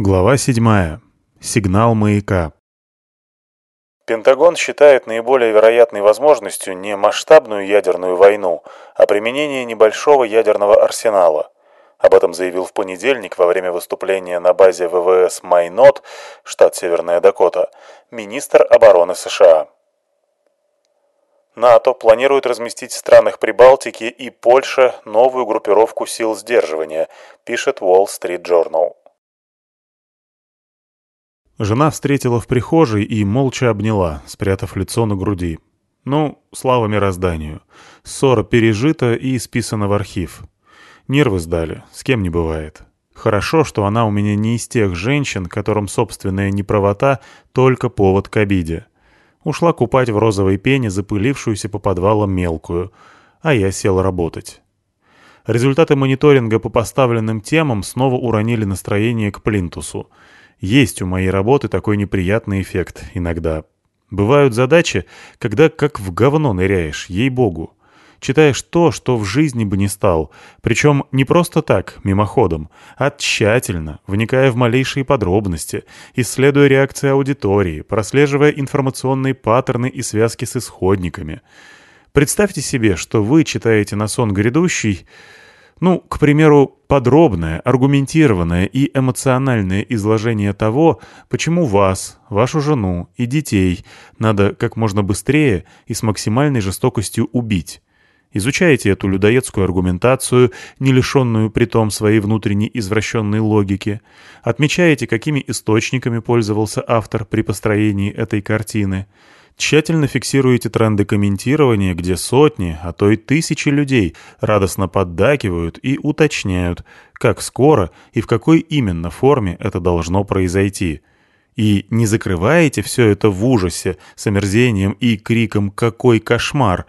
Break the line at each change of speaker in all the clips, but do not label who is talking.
Глава 7. Сигнал маяка.
Пентагон считает наиболее вероятной возможностью не масштабную ядерную войну, а применение небольшого ядерного арсенала. Об этом заявил в понедельник во время выступления на базе ВВС Майнот, штат Северная Дакота, министр обороны США. НАТО планирует разместить в странах Прибалтики и Польша новую группировку сил сдерживания, пишет Wall Street Journal.
Жена встретила в прихожей и молча обняла, спрятав лицо на груди. Ну, слава мирозданию. Ссора пережита и списана в архив. Нервы сдали, с кем не бывает. Хорошо, что она у меня не из тех женщин, которым собственная неправота — только повод к обиде. Ушла купать в розовой пене запылившуюся по подвалам мелкую, а я сел работать. Результаты мониторинга по поставленным темам снова уронили настроение к плинтусу — есть у моей работы такой неприятный эффект иногда. Бывают задачи, когда как в говно ныряешь, ей-богу. Читаешь то, что в жизни бы не стал. Причем не просто так, мимоходом, а тщательно, вникая в малейшие подробности, исследуя реакции аудитории, прослеживая информационные паттерны и связки с исходниками. Представьте себе, что вы читаете на сон грядущий ну, к примеру, подробное, аргументированное и эмоциональное изложение того, почему вас, вашу жену и детей надо как можно быстрее и с максимальной жестокостью убить. Изучаете эту людоедскую аргументацию, не лишенную притом своей внутренней извращенной логики. Отмечаете, какими источниками пользовался автор при построении этой картины – Тщательно фиксируете тренды комментирования, где сотни, а то и тысячи людей радостно поддакивают и уточняют, как скоро и в какой именно форме это должно произойти. И не закрываете все это в ужасе, с омерзением и криком «какой кошмар!»,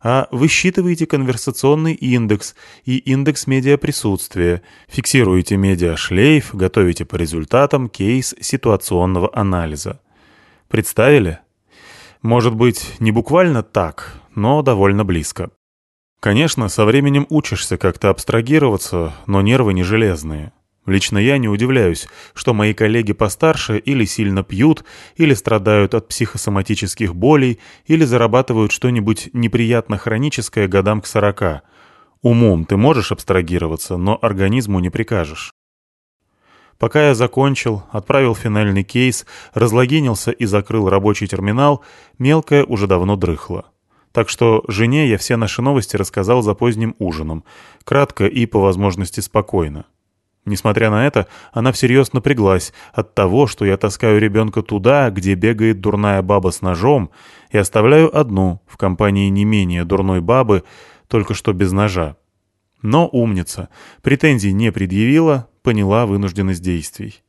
а высчитываете конверсационный индекс и индекс медиаприсутствия, фиксируете медиашлейф, готовите по результатам кейс ситуационного анализа. Представили? Может быть, не буквально так, но довольно близко. Конечно, со временем учишься как-то абстрагироваться, но нервы не железные. Лично я не удивляюсь, что мои коллеги постарше или сильно пьют, или страдают от психосоматических болей, или зарабатывают что-нибудь неприятно хроническое годам к сорока. Умом ты можешь абстрагироваться, но организму не прикажешь. Пока я закончил, отправил финальный кейс, разлогинился и закрыл рабочий терминал, мелкая уже давно дрыхла. Так что жене я все наши новости рассказал за поздним ужином, кратко и по возможности спокойно. Несмотря на это, она всерьез напряглась от того, что я таскаю ребенка туда, где бегает дурная баба с ножом, и оставляю одну в компании не менее дурной бабы, только что без ножа. Но умница, претензий не предъявила, поняла вынужденность действий.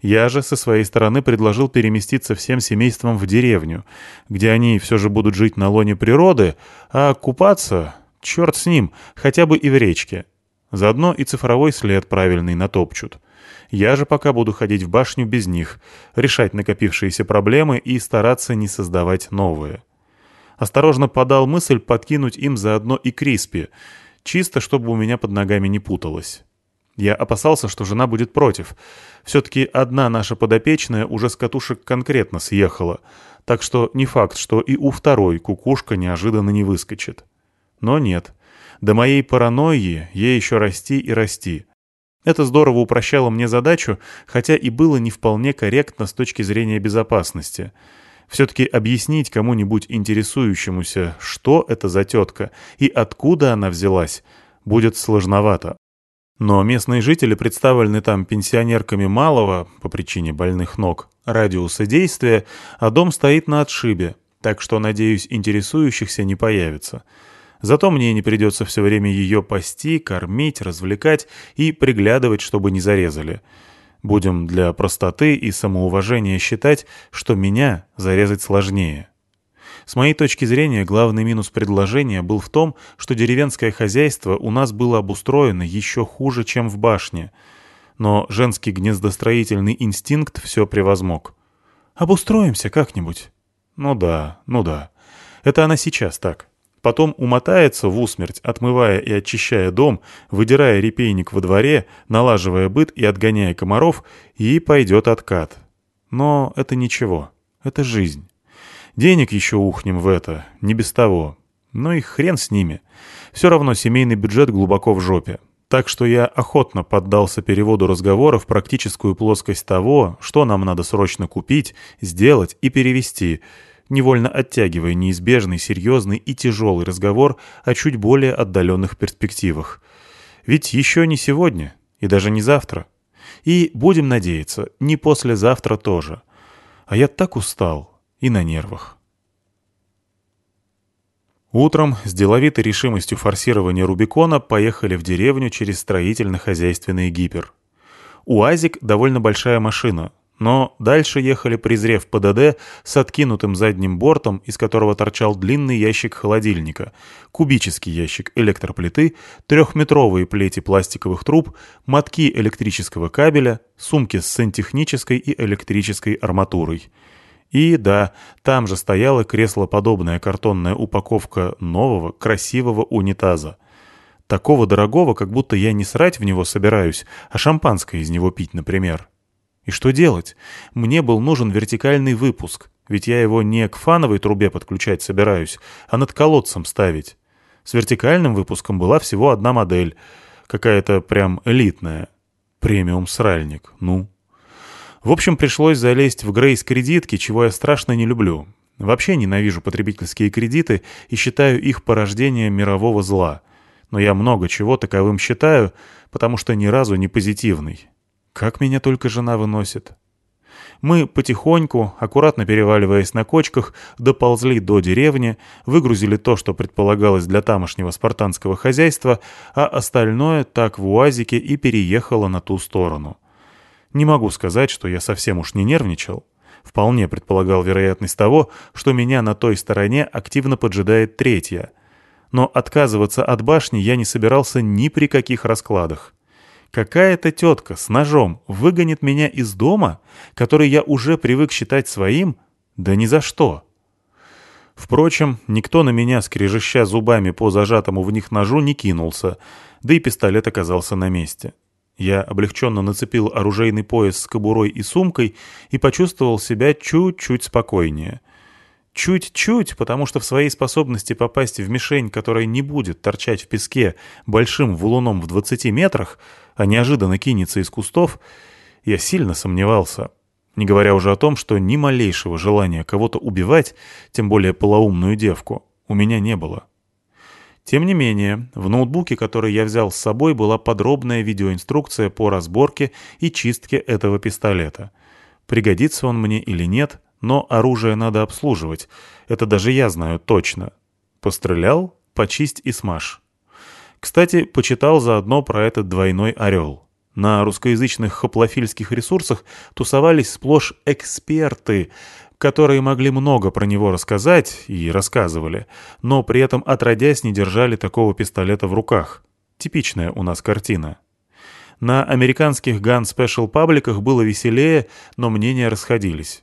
Я же со своей стороны предложил переместиться всем семейством в деревню, где они все же будут жить на лоне природы, а купаться, черт с ним, хотя бы и в речке. Заодно и цифровой след правильный натопчут. Я же пока буду ходить в башню без них, решать накопившиеся проблемы и стараться не создавать новые. Осторожно подал мысль подкинуть им заодно и Криспи, чисто чтобы у меня под ногами не путалось. Я опасался, что жена будет против. Все-таки одна наша подопечная уже с катушек конкретно съехала, так что не факт, что и у второй кукушка неожиданно не выскочит. Но нет. До моей паранойи ей еще расти и расти. Это здорово упрощало мне задачу, хотя и было не вполне корректно с точки зрения безопасности. Все-таки объяснить кому-нибудь интересующемуся, что это за тетка и откуда она взялась, будет сложновато. Но местные жители представлены там пенсионерками малого, по причине больных ног, радиуса действия, а дом стоит на отшибе, так что, надеюсь, интересующихся не появится. Зато мне не придется все время ее пасти, кормить, развлекать и приглядывать, чтобы не зарезали. Будем для простоты и самоуважения считать, что меня зарезать сложнее. С моей точки зрения, главный минус предложения был в том, что деревенское хозяйство у нас было обустроено еще хуже, чем в башне. Но женский гнездостроительный инстинкт все превозмог. «Обустроимся как-нибудь». «Ну да, ну да. Это она сейчас так. потом умотается в усмерть, отмывая и очищая дом, выдирая репейник во дворе, налаживая быт и отгоняя комаров, и пойдет откат. Но это ничего, это жизнь. Денег еще ухнем в это, не без того. Ну и хрен с ними. Все равно семейный бюджет глубоко в жопе. Так что я охотно поддался переводу разговора в практическую плоскость того, что нам надо срочно купить, сделать и перевести, невольно оттягивая неизбежный, серьезный и тяжелый разговор о чуть более отдаленных перспективах. Ведь еще не сегодня и даже не завтра. И, будем надеяться, не послезавтра тоже. А я так устал и на нервах. Утром с деловитой решимостью форсирования Рубикона поехали в деревню через строительно-хозяйственный гипер. УАЗик — довольно большая машина, но дальше ехали, презрев ПДД, с откинутым задним бортом, из которого торчал длинный ящик холодильника, кубический ящик электроплиты, трехметровые плети пластиковых труб, мотки электрического кабеля, сумки с сантехнической и электрической арматурой — и да, там же стояла креслоподобная картонная упаковка нового, красивого унитаза. Такого дорогого, как будто я не срать в него собираюсь, а шампанское из него пить, например. И что делать? Мне был нужен вертикальный выпуск, ведь я его не к фановой трубе подключать собираюсь, а над колодцем ставить. С вертикальным выпуском была всего одна модель, какая-то прям элитная. Премиум-сральник, ну. В общем, пришлось залезть в Грейс-кредитки, чего я страшно не люблю. Вообще ненавижу потребительские кредиты и считаю их порождением мирового зла. Но я много чего таковым считаю, потому что ни разу не позитивный. Как меня только жена выносит. Мы потихоньку, аккуратно переваливаясь на кочках, доползли до деревни, выгрузили то, что предполагалось для тамошнего спартанского хозяйства, а остальное так в УАЗике и переехало на ту сторону. Не могу сказать, что я совсем уж не нервничал. Вполне предполагал вероятность того, что меня на той стороне активно поджидает третья. Но отказываться от башни я не собирался ни при каких раскладах. Какая-то тетка с ножом выгонит меня из дома, который я уже привык считать своим? Да ни за что. Впрочем, никто на меня, скрежеща зубами по зажатому в них ножу, не кинулся, да и пистолет оказался на месте. Я облегченно нацепил оружейный пояс с кобурой и сумкой и почувствовал себя чуть-чуть спокойнее. Чуть-чуть, потому что в своей способности попасть в мишень, которая не будет торчать в песке большим валуном в 20 метрах, а неожиданно кинется из кустов, я сильно сомневался. Не говоря уже о том, что ни малейшего желания кого-то убивать, тем более полоумную девку, у меня не было. Тем не менее, в ноутбуке, который я взял с собой, была подробная видеоинструкция по разборке и чистке этого пистолета. Пригодится он мне или нет, но оружие надо обслуживать. Это даже я знаю точно. Пострелял, почисть и смажь. Кстати, почитал заодно про этот двойной орел. На русскоязычных хоплофильских ресурсах тусовались сплошь эксперты, которые могли много про него рассказать и рассказывали, но при этом отродясь не держали такого пистолета в руках. Типичная у нас картина. На американских Gun Special пабликах было веселее, но мнения расходились.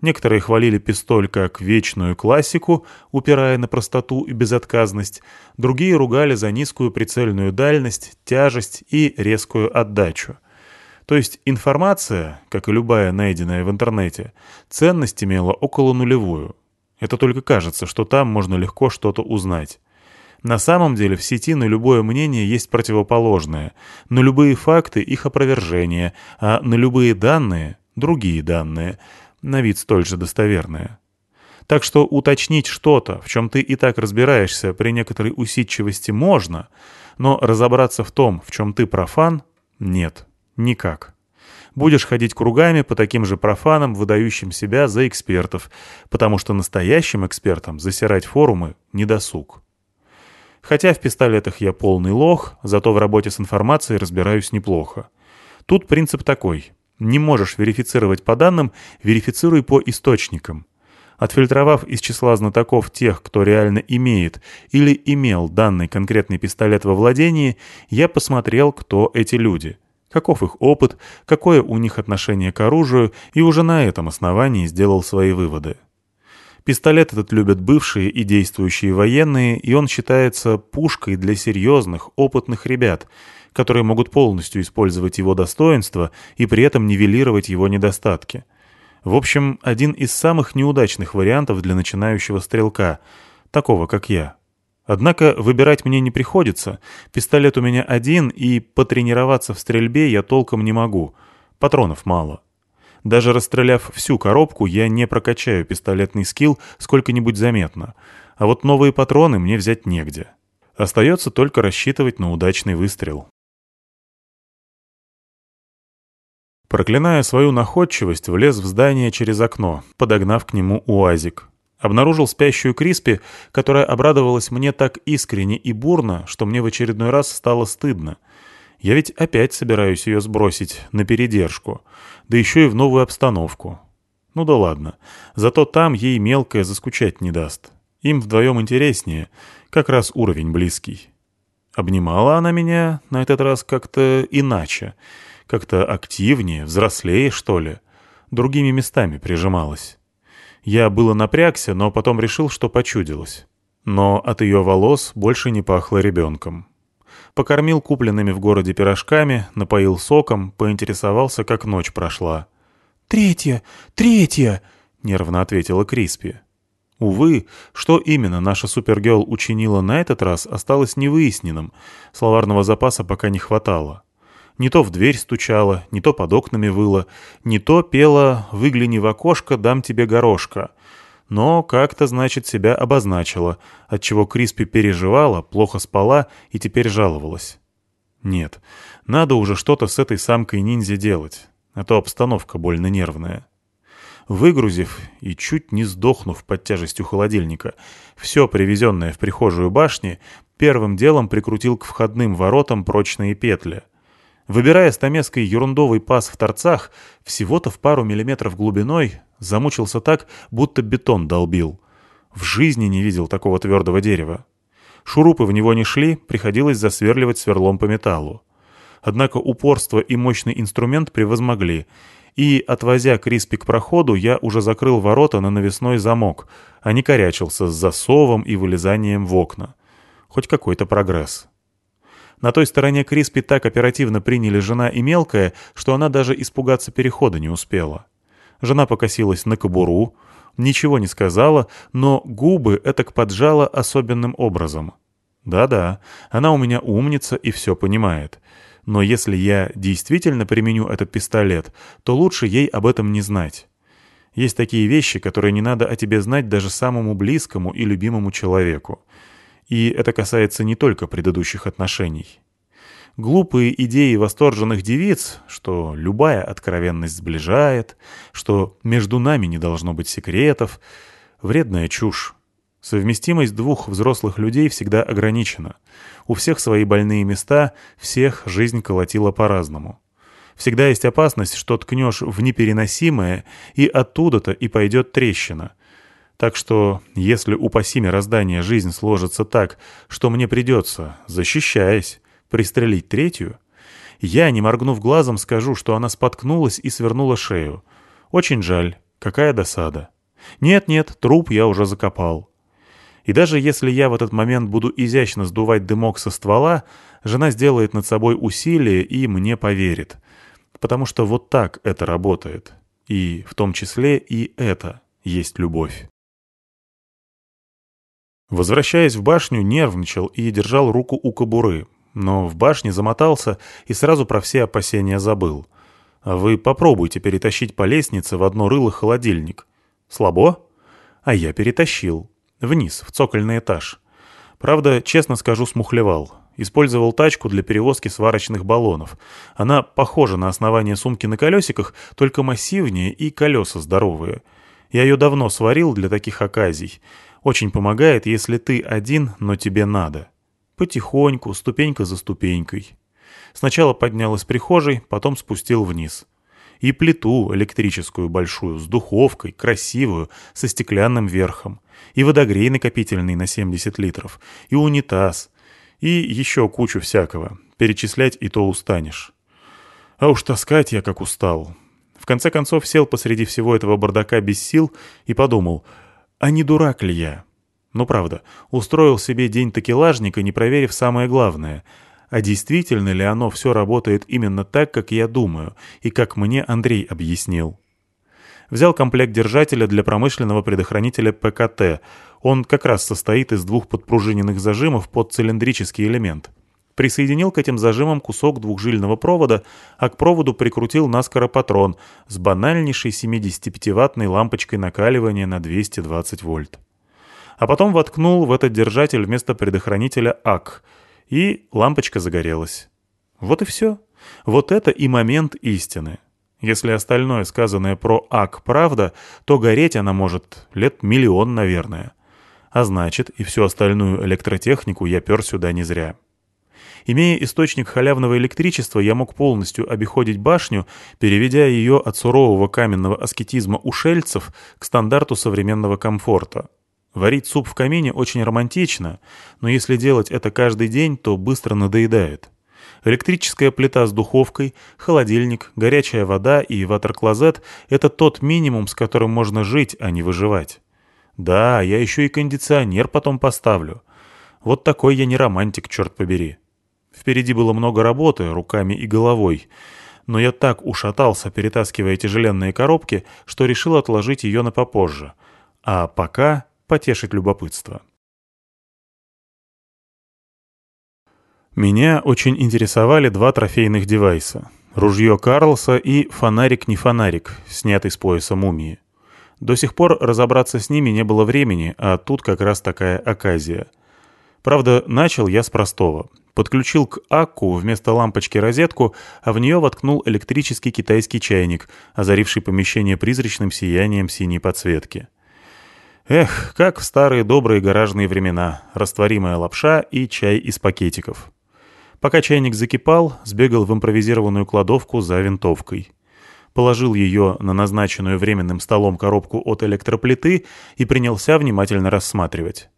Некоторые хвалили пистоль как вечную классику, упирая на простоту и безотказность, другие ругали за низкую прицельную дальность, тяжесть и резкую отдачу. То есть информация, как и любая найденная в интернете, ценность имела около нулевую. Это только кажется, что там можно легко что-то узнать. На самом деле в сети на любое мнение есть противоположное, на любые факты их опровержение, а на любые данные — другие данные, на вид столь же достоверные. Так что уточнить что-то, в чем ты и так разбираешься при некоторой усидчивости можно, но разобраться в том, в чем ты профан — нет. Никак. Будешь ходить кругами по таким же профанам, выдающим себя за экспертов, потому что настоящим экспертам засирать форумы — недосуг. Хотя в пистолетах я полный лох, зато в работе с информацией разбираюсь неплохо. Тут принцип такой. Не можешь верифицировать по данным, верифицируй по источникам. Отфильтровав из числа знатоков тех, кто реально имеет или имел данный конкретный пистолет во владении, я посмотрел, кто эти люди — каков их опыт, какое у них отношение к оружию, и уже на этом основании сделал свои выводы. Пистолет этот любят бывшие и действующие военные, и он считается пушкой для серьезных, опытных ребят, которые могут полностью использовать его достоинства и при этом нивелировать его недостатки. В общем, один из самых неудачных вариантов для начинающего стрелка, такого как я. Однако выбирать мне не приходится, пистолет у меня один, и потренироваться в стрельбе я толком не могу, патронов мало. Даже расстреляв всю коробку, я не прокачаю пистолетный скилл сколько-нибудь заметно, а вот новые патроны мне взять негде. Остается только рассчитывать на удачный выстрел. Проклиная свою находчивость, влез в здание через окно, подогнав к нему уазик. Обнаружил спящую Криспи, которая обрадовалась мне так искренне и бурно, что мне в очередной раз стало стыдно. Я ведь опять собираюсь ее сбросить на передержку, да еще и в новую обстановку. Ну да ладно, зато там ей мелкая заскучать не даст. Им вдвоем интереснее, как раз уровень близкий. Обнимала она меня на этот раз как-то иначе, как-то активнее, взрослее, что ли. Другими местами прижималась. Я было напрягся, но потом решил, что почудилось. Но от ее волос больше не пахло ребенком. Покормил купленными в городе пирожками, напоил соком, поинтересовался, как ночь прошла.
«Третья! Третья!» — нервно ответила Криспи.
Увы, что именно наша супергерл учинила на этот раз, осталось невыясненным. Словарного запаса пока не хватало. Не то в дверь стучала, не то под окнами выла, не то пела «Выгляни в окошко, дам тебе горошка». Но как-то, значит, себя обозначила, отчего Криспи переживала, плохо спала и теперь жаловалась. Нет, надо уже что-то с этой самкой-ниндзя делать, а то обстановка больно нервная. Выгрузив и чуть не сдохнув под тяжестью холодильника, все привезенное в прихожую башни первым делом прикрутил к входным воротам прочные петли — Выбирая стамеской ерундовый паз в торцах, всего-то в пару миллиметров глубиной, замучился так, будто бетон долбил. В жизни не видел такого твердого дерева. Шурупы в него не шли, приходилось засверливать сверлом по металлу. Однако упорство и мощный инструмент превозмогли, и, отвозя Криспи к проходу, я уже закрыл ворота на навесной замок, а не корячился с засовом и вылезанием в окна. Хоть какой-то прогресс. На той стороне Криспи так оперативно приняли жена и мелкая, что она даже испугаться перехода не успела. Жена покосилась на кобуру, ничего не сказала, но губы этак поджала особенным образом. Да-да, она у меня умница и все понимает. Но если я действительно применю этот пистолет, то лучше ей об этом не знать. Есть такие вещи, которые не надо о тебе знать даже самому близкому и любимому человеку. И это касается не только предыдущих отношений. Глупые идеи восторженных девиц, что любая откровенность сближает, что между нами не должно быть секретов, вредная чушь. Совместимость двух взрослых людей всегда ограничена. У всех свои больные места, всех жизнь колотила по-разному. Всегда есть опасность, что ткнешь в непереносимое, и оттуда-то и пойдет трещина — так что, если упаси мироздание жизнь сложится так, что мне придется, защищаясь, пристрелить третью, я, не моргнув глазом, скажу, что она споткнулась и свернула шею. Очень жаль, какая досада. Нет-нет, труп я уже закопал. И даже если я в этот момент буду изящно сдувать дымок со ствола, жена сделает над собой усилие и мне поверит. Потому что вот так это работает. И в том числе и это есть любовь. Возвращаясь в башню, нервничал и держал руку у кобуры, но в башне замотался и сразу про все опасения забыл. А вы попробуйте перетащить по лестнице в одно рыло холодильник. Слабо? А я перетащил. Вниз, в цокольный этаж. Правда, честно скажу, смухлевал. Использовал тачку для перевозки сварочных баллонов. Она похожа на основание сумки на колесиках, только массивнее и колеса здоровые. Я ее давно сварил для таких оказий. Очень помогает, если ты один, но тебе надо. Потихоньку, ступенька за ступенькой. Сначала поднял из прихожей, потом спустил вниз. И плиту электрическую большую, с духовкой, красивую, со стеклянным верхом. И водогрей накопительный на 70 литров. И унитаз. И еще кучу всякого. Перечислять и то устанешь. А уж таскать я как устал. В конце концов сел посреди всего этого бардака без сил и подумал — А не дурак ли я? Ну правда, устроил себе день такелажника, не проверив самое главное. А действительно ли оно все работает именно так, как я думаю, и как мне Андрей объяснил? Взял комплект держателя для промышленного предохранителя ПКТ. Он как раз состоит из двух подпружиненных зажимов под цилиндрический элемент. Присоединил к этим зажимам кусок двухжильного провода, а к проводу прикрутил наскоро патрон с банальнейшей 75-ваттной лампочкой накаливания на 220 вольт. А потом воткнул в этот держатель вместо предохранителя АК, и лампочка загорелась. Вот и все. Вот это и момент истины. Если остальное, сказанное про АК, правда, то гореть она может лет миллион, наверное. А значит, и всю остальную электротехнику я пер сюда не зря. Имея источник халявного электричества, я мог полностью обиходить башню, переведя ее от сурового каменного аскетизма ушельцев к стандарту современного комфорта. Варить суп в камине очень романтично, но если делать это каждый день, то быстро надоедает. Электрическая плита с духовкой, холодильник, горячая вода и ватер-клозет — это тот минимум, с которым можно жить, а не выживать. Да, я еще и кондиционер потом поставлю. Вот такой я не романтик, черт побери. Впереди было много работы, руками и головой. Но я так ушатался, перетаскивая тяжеленные коробки, что решил отложить ее на попозже. А пока потешить любопытство. Меня очень интересовали два трофейных девайса. Ружье Карлса и фонарик-не фонарик, снятый с пояса мумии. До сих пор разобраться с ними не было времени, а тут как раз такая оказия. Правда, начал я с простого. Подключил к акку вместо лампочки розетку, а в нее воткнул электрический китайский чайник, озаривший помещение призрачным сиянием синей подсветки. Эх, как в старые добрые гаражные времена. Растворимая лапша и чай из пакетиков. Пока чайник закипал, сбегал в импровизированную кладовку за винтовкой. Положил ее на назначенную временным столом коробку от электроплиты и принялся внимательно рассматривать.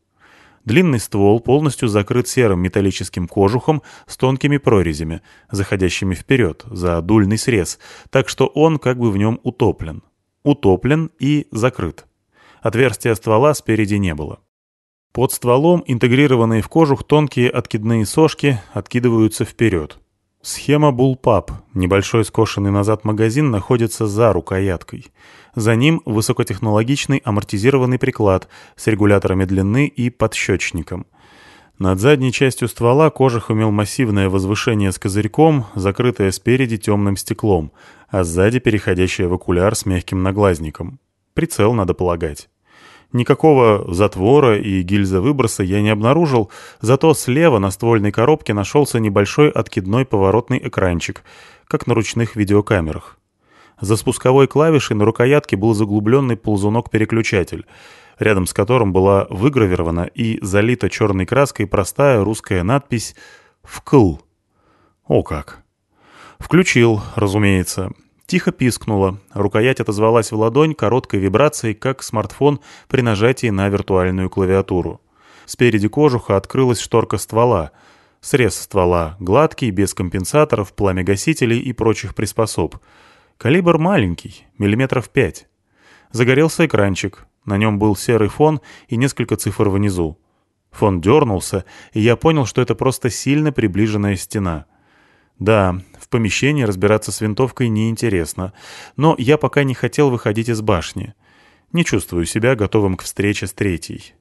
Длинный ствол полностью закрыт серым металлическим кожухом с тонкими прорезями, заходящими вперед, за дульный срез, так что он как бы в нем утоплен. Утоплен и закрыт. Отверстия ствола спереди не было. Под стволом интегрированные в кожух тонкие откидные сошки откидываются вперед. Схема Bullpup. Небольшой скошенный назад магазин находится за рукояткой. За ним высокотехнологичный амортизированный приклад с регуляторами длины и подщечником. Над задней частью ствола кожух имел массивное возвышение с козырьком, закрытое спереди темным стеклом, а сзади переходящее в окуляр с мягким наглазником. Прицел, надо полагать. Никакого затвора и гильза выброса я не обнаружил, зато слева на ствольной коробке нашелся небольшой откидной поворотный экранчик, как на ручных видеокамерах. За спусковой клавишей на рукоятке был заглубленный ползунок-переключатель, рядом с которым была выгравирована и залита черной краской простая русская надпись «ВКЛ». О как! Включил, разумеется. Тихо пискнуло. Рукоять отозвалась в ладонь короткой вибрацией, как смартфон при нажатии на виртуальную клавиатуру. Спереди кожуха открылась шторка ствола. Срез ствола гладкий, без компенсаторов, пламя-гасителей и прочих приспособ. Калибр маленький, миллиметров пять. Загорелся экранчик. На нем был серый фон и несколько цифр внизу. Фон дернулся, и я понял, что это просто сильно приближенная стена — да, в помещении разбираться с винтовкой неинтересно, но я пока не хотел выходить из башни. Не чувствую себя готовым к встрече с третьей.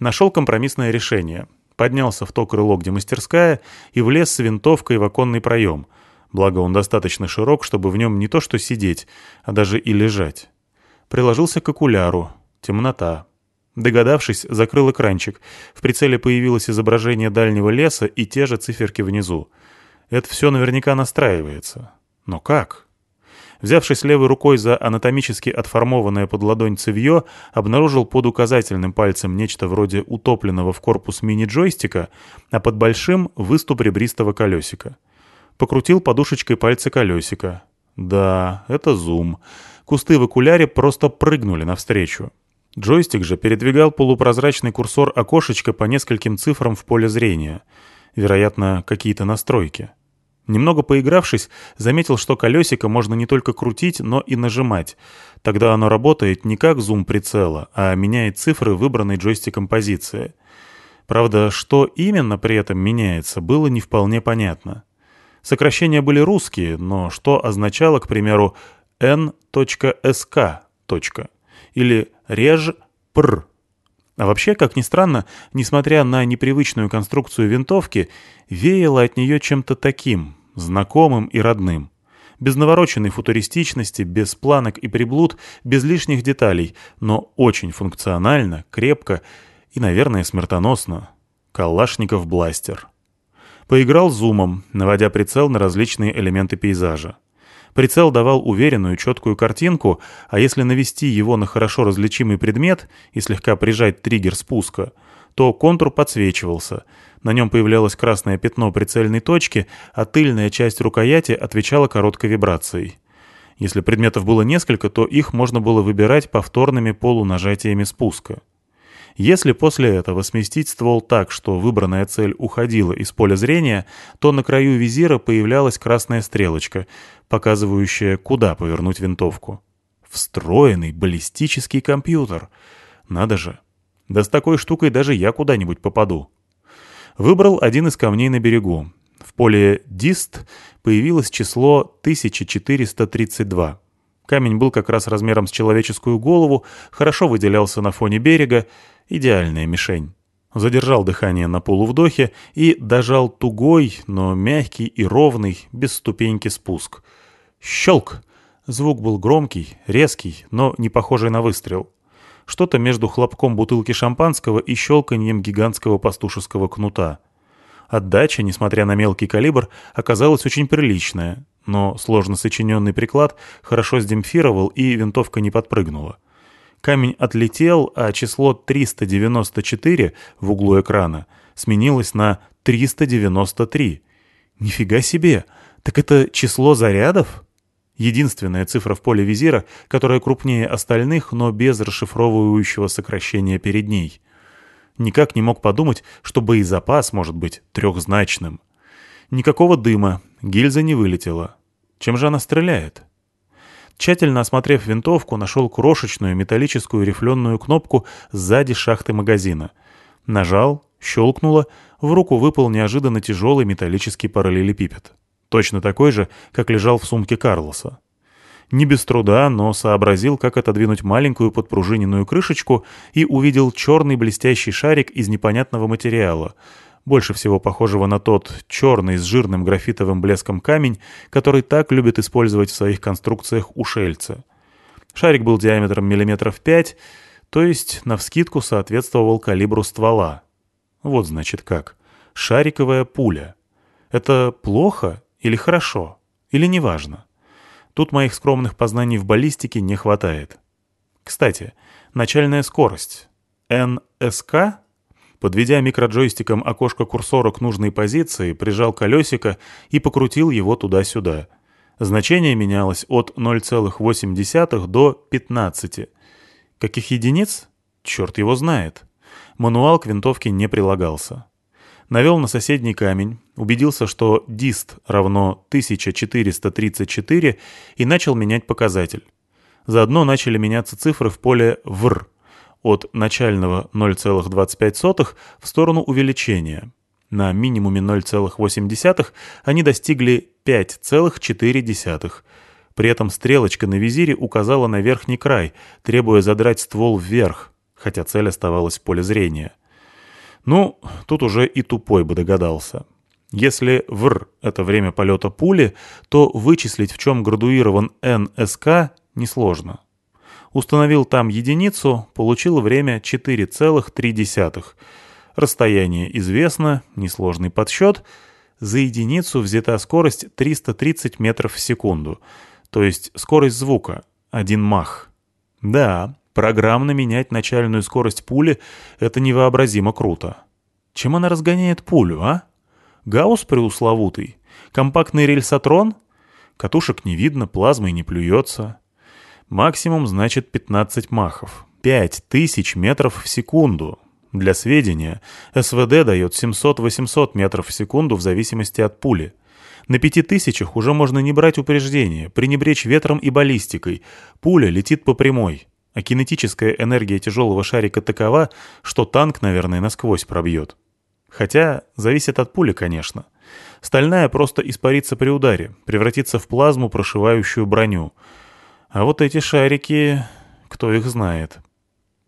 Нашел компромиссное решение. Поднялся в то крыло, где мастерская, и влез с винтовкой в оконный проем. Благо он достаточно широк, чтобы в нем не то что сидеть, а даже и лежать. Приложился к окуляру. Темнота. Догадавшись, закрыл экранчик. В прицеле появилось изображение дальнего леса и те же циферки внизу. Это все наверняка настраивается. Но как? Взявшись левой рукой за анатомически отформованное под ладонь цевье, обнаружил под указательным пальцем нечто вроде утопленного в корпус мини-джойстика, а под большим — выступ ребристого колесика. Покрутил подушечкой пальца колесика. Да, это зум. Кусты в окуляре просто прыгнули навстречу. Джойстик же передвигал полупрозрачный курсор окошечка по нескольким цифрам в поле зрения. Вероятно, какие-то настройки. Немного поигравшись, заметил, что колесико можно не только крутить, но и нажимать. Тогда оно работает не как зум прицела, а меняет цифры выбранной джойстиком позиции. Правда, что именно при этом меняется, было не вполне понятно. Сокращения были русские, но что означало, к примеру, n.sk. или реж.пр. А вообще, как ни странно, несмотря на непривычную конструкцию винтовки, веяло от нее чем-то таким, знакомым и родным. Без навороченной футуристичности, без планок и приблуд, без лишних деталей, но очень функционально, крепко и, наверное, смертоносно. Калашников-бластер. Поиграл зумом, наводя прицел на различные элементы пейзажа. Прицел давал уверенную, четкую картинку, а если навести его на хорошо различимый предмет и слегка прижать триггер спуска, то контур подсвечивался. На нем появлялось красное пятно прицельной точки, а тыльная часть рукояти отвечала короткой вибрацией. Если предметов было несколько, то их можно было выбирать повторными полунажатиями спуска. Если после этого сместить ствол так, что выбранная цель уходила из поля зрения, то на краю визира появлялась красная стрелочка, показывающая, куда повернуть винтовку. Встроенный баллистический компьютер. Надо же. Да с такой штукой даже я куда-нибудь попаду. Выбрал один из камней на берегу. В поле «Дист» появилось число 1432. Камень был как раз размером с человеческую голову, хорошо выделялся на фоне берега, идеальная мишень. Задержал дыхание на полувдохе и дожал тугой, но мягкий и ровный, без ступеньки спуск. Щелк! Звук был громкий, резкий, но не похожий на выстрел. Что-то между хлопком бутылки шампанского и щелканьем гигантского пастушеского кнута. Отдача, несмотря на мелкий калибр, оказалась очень приличная, но сложно сочиненный приклад хорошо сдемпфировал и винтовка не подпрыгнула. Камень отлетел, а число 394 в углу экрана сменилось на 393. Нифига себе! Так это число зарядов? Единственная цифра в поле визира, которая крупнее остальных, но без расшифровывающего сокращения перед ней. Никак не мог подумать, что боезапас может быть трехзначным. Никакого дыма, гильза не вылетела. Чем же она стреляет? Тщательно осмотрев винтовку, нашел крошечную металлическую рифленую кнопку сзади шахты магазина. Нажал, щелкнуло, в руку выпал неожиданно тяжелый металлический параллелепипед точно такой же, как лежал в сумке Карлоса. Не без труда, но сообразил, как отодвинуть маленькую подпружиненную крышечку и увидел черный блестящий шарик из непонятного материала, больше всего похожего на тот черный с жирным графитовым блеском камень, который так любят использовать в своих конструкциях ушельцы. Шарик был диаметром миллиметров пять, то есть навскидку соответствовал калибру ствола. Вот значит как. Шариковая пуля. Это плохо или хорошо? Или неважно? Тут моих скромных познаний в баллистике не хватает. Кстати, начальная скорость. НСК? Подведя микроджойстиком окошко курсора к нужной позиции, прижал колесико и покрутил его туда-сюда. Значение менялось от 0,8 до 15. Каких единиц? Черт его знает. Мануал к винтовке не прилагался навел на соседний камень, убедился, что дист равно 1434 и начал менять показатель. Заодно начали меняться цифры в поле ВР от начального 0,25 в сторону увеличения. На минимуме 0,8 они достигли 5,4. При этом стрелочка на визире указала на верхний край, требуя задрать ствол вверх, хотя цель оставалась в поле зрения. Ну, тут уже и тупой бы догадался. Если ВР — это время полета пули, то вычислить, в чем градуирован НСК, несложно. Установил там единицу, получил время 4,3. Расстояние известно, несложный подсчет. За единицу взята скорость 330 метров в секунду, то есть скорость звука — 1 мах. Да, Программно менять начальную скорость пули — это невообразимо круто. Чем она разгоняет пулю, а? Гаусс преусловутый? Компактный рельсотрон? Катушек не видно, плазмой не плюется. Максимум значит 15 махов. 5000 метров в секунду. Для сведения, СВД дает 700-800 метров в секунду в зависимости от пули. На пяти тысячах уже можно не брать упреждения, пренебречь ветром и баллистикой. Пуля летит по прямой, а кинетическая энергия тяжелого шарика такова, что танк, наверное, насквозь пробьет. Хотя зависит от пули, конечно. Стальная просто испарится при ударе, превратится в плазму, прошивающую броню. А вот эти шарики, кто их знает.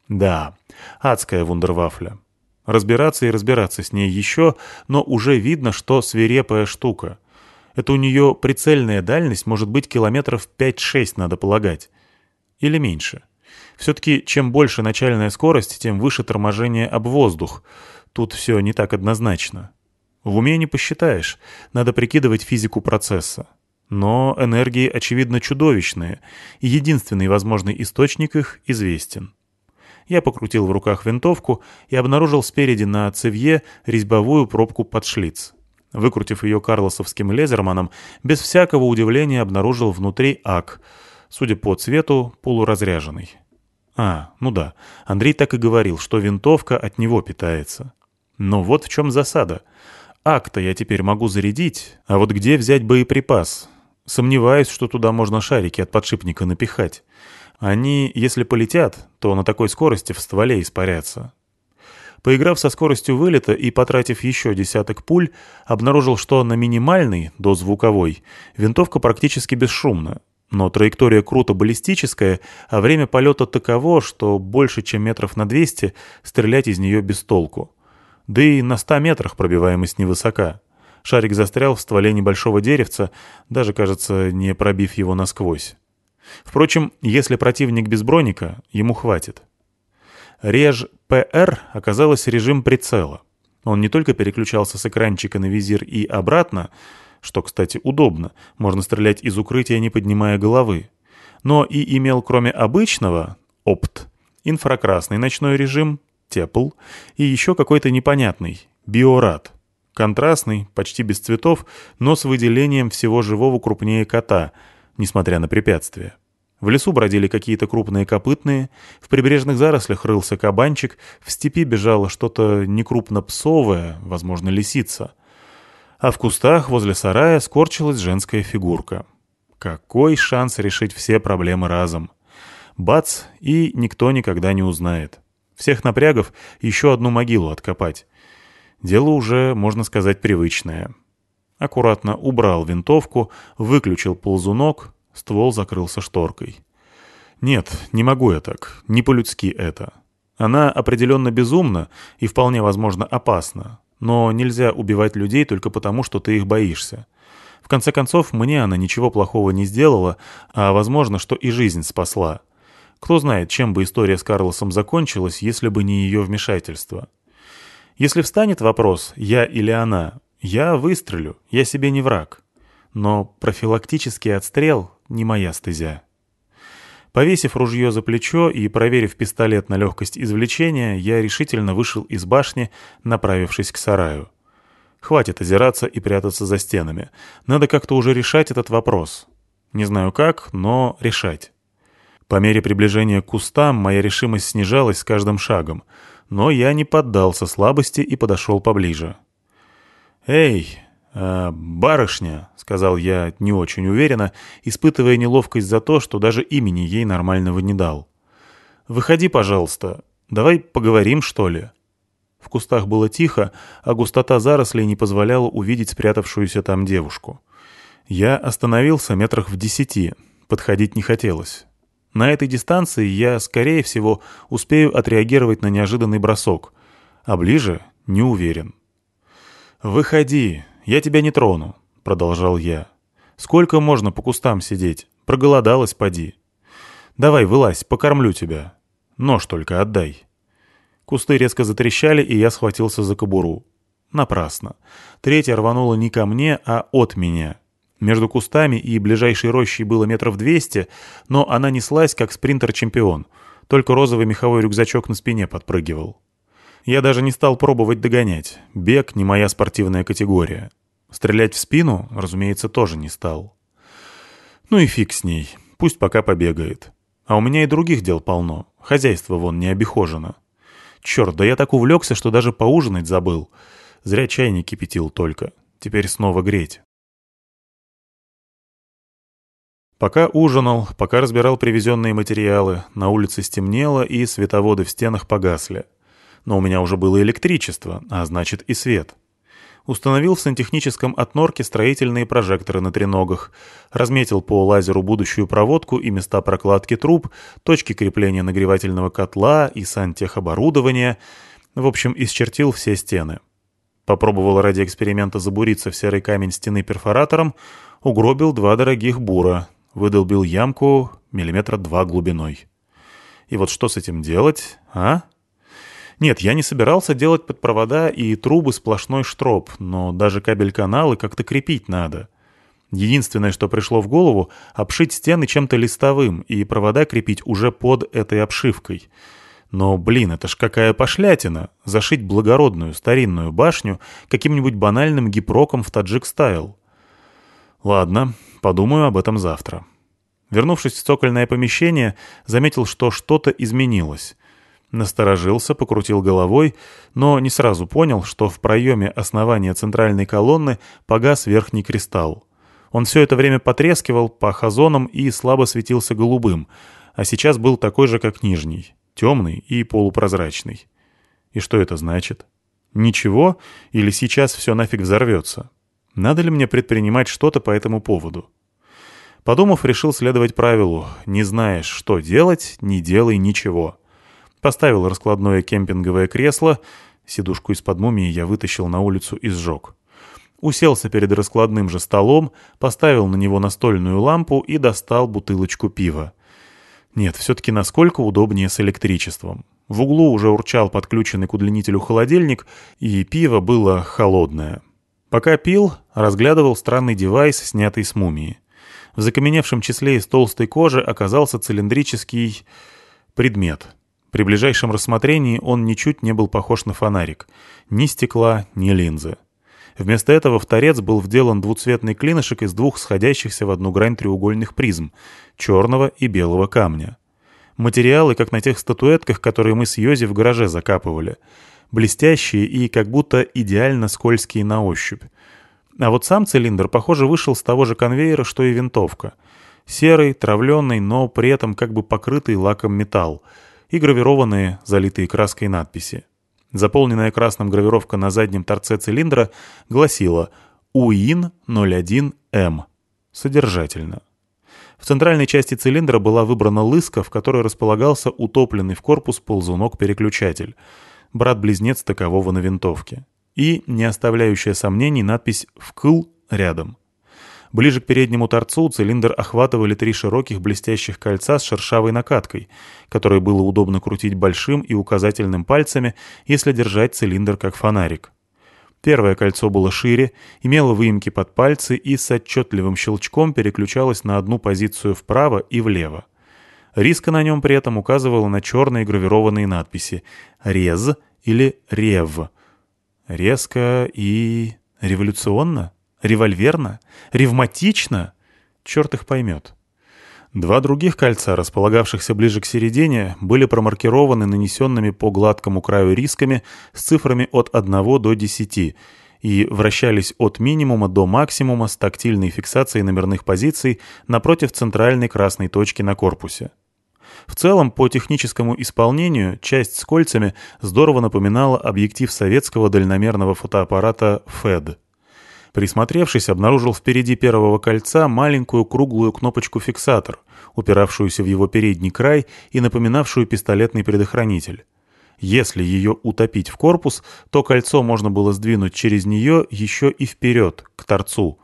Да, адская вундервафля. Разбираться и разбираться с ней еще, но уже видно, что свирепая штука. Это у нее прицельная дальность может быть километров 5-6, надо полагать. Или меньше. Все-таки чем больше начальная скорость, тем выше торможение об воздух. Тут все не так однозначно. В уме не посчитаешь, надо прикидывать физику процесса. Но энергии, очевидно, чудовищные, и единственный возможный источник их известен. Я покрутил в руках винтовку и обнаружил спереди на цевье резьбовую пробку под шлиц. Выкрутив ее карлосовским лезерманом, без всякого удивления обнаружил внутри ак, судя по цвету, полуразряженный. А, ну да, Андрей так и говорил, что винтовка от него питается. Но вот в чем засада. Ак-то я теперь могу зарядить, а вот где взять боеприпас? Сомневаюсь, что туда можно шарики от подшипника напихать. Они, если полетят, то на такой скорости в стволе испарятся. Поиграв со скоростью вылета и потратив еще десяток пуль, обнаружил, что на минимальной, до звуковой, винтовка практически бесшумна. Но траектория круто баллистическая, а время полета таково, что больше, чем метров на 200, стрелять из нее без толку. Да и на 100 метрах пробиваемость невысока. Шарик застрял в стволе небольшого деревца, даже, кажется, не пробив его насквозь. Впрочем, если противник без броника, ему хватит. Реж ПР оказалось режим прицела. Он не только переключался с экранчика на визир и обратно, что, кстати, удобно, можно стрелять из укрытия, не поднимая головы, но и имел кроме обычного, опт, инфракрасный ночной режим, тепл, и еще какой-то непонятный, биорад. Контрастный, почти без цветов, но с выделением всего живого крупнее кота, несмотря на препятствия. В лесу бродили какие-то крупные копытные, в прибрежных зарослях рылся кабанчик, в степи бежало что-то некрупно-псовое, возможно, лисица. А в кустах возле сарая скорчилась женская фигурка. Какой шанс решить все проблемы разом? Бац, и никто никогда не узнает. Всех напрягов еще одну могилу откопать. Дело уже, можно сказать, привычное. Аккуратно убрал винтовку, выключил ползунок, Ствол закрылся шторкой. «Нет, не могу я так. Не по-людски это. Она определенно безумна и вполне возможно опасна. Но нельзя убивать людей только потому, что ты их боишься. В конце концов, мне она ничего плохого не сделала, а возможно, что и жизнь спасла. Кто знает, чем бы история с Карлосом закончилась, если бы не ее вмешательство. Если встанет вопрос «я или она», я выстрелю, я себе не враг. Но профилактический отстрел не моя стезя. Повесив ружье за плечо и проверив пистолет на легкость извлечения, я решительно вышел из башни, направившись к сараю. Хватит озираться и прятаться за стенами. Надо как-то уже решать этот вопрос. Не знаю как, но решать. По мере приближения к кустам моя решимость снижалась с каждым шагом, но я не поддался слабости и подошел поближе. «Эй, «Э, «Барышня», — сказал я не очень уверенно, испытывая неловкость за то, что даже имени ей нормального не дал. «Выходи, пожалуйста. Давай поговорим, что ли?» В кустах было тихо, а густота зарослей не позволяла увидеть спрятавшуюся там девушку. Я остановился метрах в десяти. Подходить не хотелось. На этой дистанции я, скорее всего, успею отреагировать на неожиданный бросок, а ближе — не уверен. «Выходи», я тебя не трону», — продолжал я. «Сколько можно по кустам сидеть? Проголодалась, поди. Давай, вылазь, покормлю тебя. Нож только отдай». Кусты резко затрещали, и я схватился за кобуру. Напрасно. Третья рванула не ко мне, а от меня. Между кустами и ближайшей рощей было метров двести, но она неслась, как спринтер-чемпион. Только розовый меховой рюкзачок на спине подпрыгивал. Я даже не стал пробовать догонять. Бег не моя спортивная категория. Стрелять в спину, разумеется, тоже не стал. Ну и фиг с ней. Пусть пока побегает. А у меня и других дел полно. Хозяйство вон не обихожено. Черт, да я так увлекся, что даже поужинать забыл. Зря чайник кипятил только. Теперь снова греть. Пока ужинал, пока разбирал привезенные материалы, на улице стемнело и световоды в стенах погасли. Но у меня уже было электричество, а значит и свет. Установил в сантехническом отнорке строительные прожекторы на треногах, разметил по лазеру будущую проводку и места прокладки труб, точки крепления нагревательного котла и сантехоборудования, в общем, исчертил все стены. Попробовал ради эксперимента забуриться в серый камень стены перфоратором, угробил два дорогих бура, выдолбил ямку миллиметра два глубиной. И вот что с этим делать, а? Нет, я не собирался делать под провода и трубы сплошной штроп, но даже кабель-каналы как-то крепить надо. Единственное, что пришло в голову, обшить стены чем-то листовым и провода крепить уже под этой обшивкой. Но, блин, это ж какая пошлятина! Зашить благородную старинную башню каким-нибудь банальным гипроком в таджик-стайл. Ладно, подумаю об этом завтра. Вернувшись в цокольное помещение, заметил, что что-то изменилось. Насторожился, покрутил головой, но не сразу понял, что в проеме основания центральной колонны погас верхний кристалл. Он все это время потрескивал по хазонам и слабо светился голубым, а сейчас был такой же, как нижний, темный и полупрозрачный. И что это значит? Ничего? Или сейчас все нафиг взорвется? Надо ли мне предпринимать что-то по этому поводу? Подумав, решил следовать правилу «не знаешь, что делать, не делай ничего». Поставил раскладное кемпинговое кресло, сидушку из-под мумии я вытащил на улицу и сжег. Уселся перед раскладным же столом, поставил на него настольную лампу и достал бутылочку пива. Нет, все-таки насколько удобнее с электричеством. В углу уже урчал подключенный к удлинителю холодильник, и пиво было холодное. Пока пил, разглядывал странный девайс, снятый с мумии. В закаменевшем числе из толстой кожи оказался цилиндрический предмет — при ближайшем рассмотрении он ничуть не был похож на фонарик. Ни стекла, ни линзы. Вместо этого в торец был вделан двуцветный клинышек из двух сходящихся в одну грань треугольных призм — черного и белого камня. Материалы, как на тех статуэтках, которые мы с Йози в гараже закапывали. Блестящие и как будто идеально скользкие на ощупь. А вот сам цилиндр, похоже, вышел с того же конвейера, что и винтовка. Серый, травленный, но при этом как бы покрытый лаком металл — и гравированные, залитые краской надписи. Заполненная красным гравировка на заднем торце цилиндра гласила «УИН-01М». Содержательно. В центральной части цилиндра была выбрана лыска, в которой располагался утопленный в корпус ползунок-переключатель, брат-близнец такового на винтовке, и, не оставляющая сомнений, надпись «ВКЛ» рядом. Ближе к переднему торцу цилиндр охватывали три широких блестящих кольца с шершавой накаткой, которые было удобно крутить большим и указательным пальцами, если держать цилиндр как фонарик. Первое кольцо было шире, имело выемки под пальцы и с отчетливым щелчком переключалось на одну позицию вправо и влево. Риска на нем при этом указывала на черные гравированные надписи «Рез» или «Рев». Резко и революционно? Револьверно? Ревматично? Черт их поймет. Два других кольца, располагавшихся ближе к середине, были промаркированы нанесенными по гладкому краю рисками с цифрами от 1 до 10 и вращались от минимума до максимума с тактильной фиксацией номерных позиций напротив центральной красной точки на корпусе. В целом, по техническому исполнению, часть с кольцами здорово напоминала объектив советского дальномерного фотоаппарата FED. Присмотревшись, обнаружил впереди первого кольца маленькую круглую кнопочку-фиксатор, упиравшуюся в его передний край и напоминавшую пистолетный предохранитель. Если ее утопить в корпус, то кольцо можно было сдвинуть через нее еще и вперед, к торцу.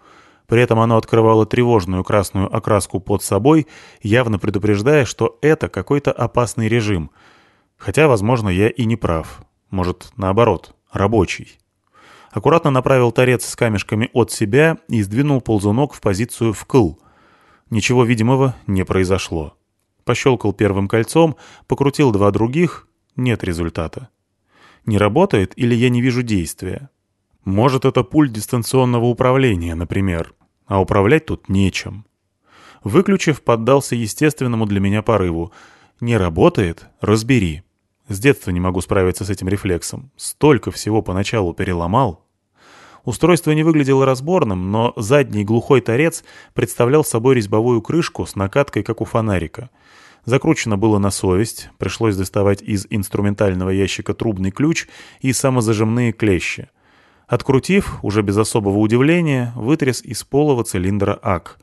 При этом оно открывало тревожную красную окраску под собой, явно предупреждая, что это какой-то опасный режим. Хотя, возможно, я и не прав. Может, наоборот, рабочий аккуратно направил торец с камешками от себя и сдвинул ползунок в позицию вкл. Ничего видимого не произошло. Пощелкал первым кольцом, покрутил два других — нет результата. Не работает или я не вижу действия? Может, это пульт дистанционного управления, например, а управлять тут нечем. Выключив, поддался естественному для меня порыву. Не работает — разбери. С детства не могу справиться с этим рефлексом. Столько всего поначалу переломал. Устройство не выглядело разборным, но задний глухой торец представлял собой резьбовую крышку с накаткой, как у фонарика. Закручено было на совесть, пришлось доставать из инструментального ящика трубный ключ и самозажимные клещи. Открутив, уже без особого удивления, вытряс из полого цилиндра ак,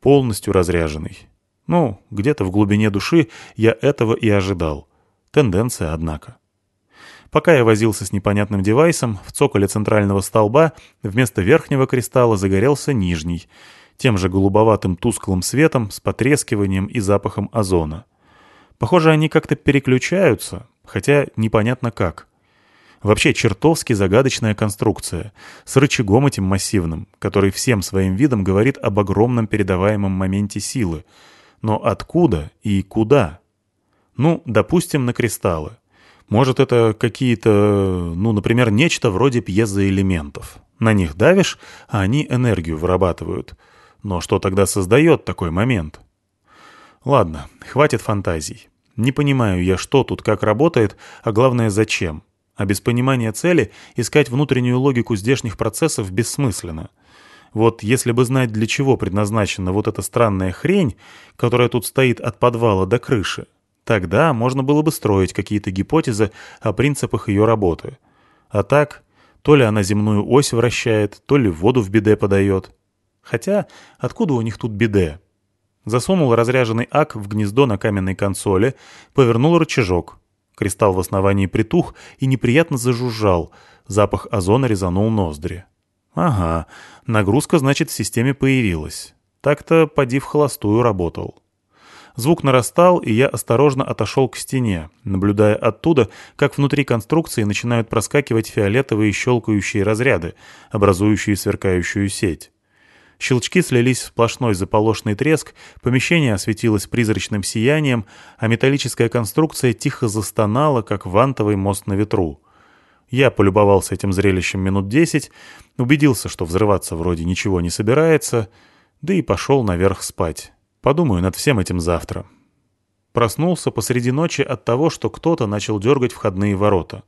полностью разряженный. Ну, где-то в глубине души я этого и ожидал. Тенденция, однако. Пока я возился с непонятным девайсом, в цоколе центрального столба вместо верхнего кристалла загорелся нижний, тем же голубоватым тусклым светом с потрескиванием и запахом озона. Похоже, они как-то переключаются, хотя непонятно как. Вообще чертовски загадочная конструкция, с рычагом этим массивным, который всем своим видом говорит об огромном передаваемом моменте силы. Но откуда и куда? Ну, допустим, на кристаллы. Может, это какие-то, ну, например, нечто вроде пьезоэлементов. На них давишь, а они энергию вырабатывают. Но что тогда создает такой момент? Ладно, хватит фантазий. Не понимаю я, что тут как работает, а главное, зачем. А без понимания цели искать внутреннюю логику здешних процессов бессмысленно. Вот если бы знать, для чего предназначена вот эта странная хрень, которая тут стоит от подвала до крыши, Тогда можно было бы строить какие-то гипотезы о принципах ее работы. А так, то ли она земную ось вращает, то ли воду в биде подает. Хотя, откуда у них тут биде? Засунул разряженный ак в гнездо на каменной консоли, повернул рычажок. Кристалл в основании притух и неприятно зажужжал, запах озона резанул ноздри. Ага, нагрузка, значит, в системе появилась. Так-то поди в холостую работал. Звук нарастал, и я осторожно отошел к стене, наблюдая оттуда, как внутри конструкции начинают проскакивать фиолетовые щелкающие разряды, образующие сверкающую сеть. Щелчки слились в сплошной заполошный треск, помещение осветилось призрачным сиянием, а металлическая конструкция тихо застонала, как вантовый мост на ветру. Я полюбовался этим зрелищем минут десять, убедился, что взрываться вроде ничего не собирается, да и пошел наверх спать. Подумаю над всем этим завтра. Проснулся посреди ночи от того, что кто-то начал дергать входные ворота.